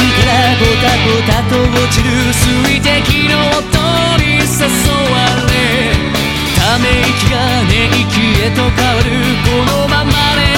口からボタボタと落ちる水滴の音に誘われため息が寝息へと変わるこのままで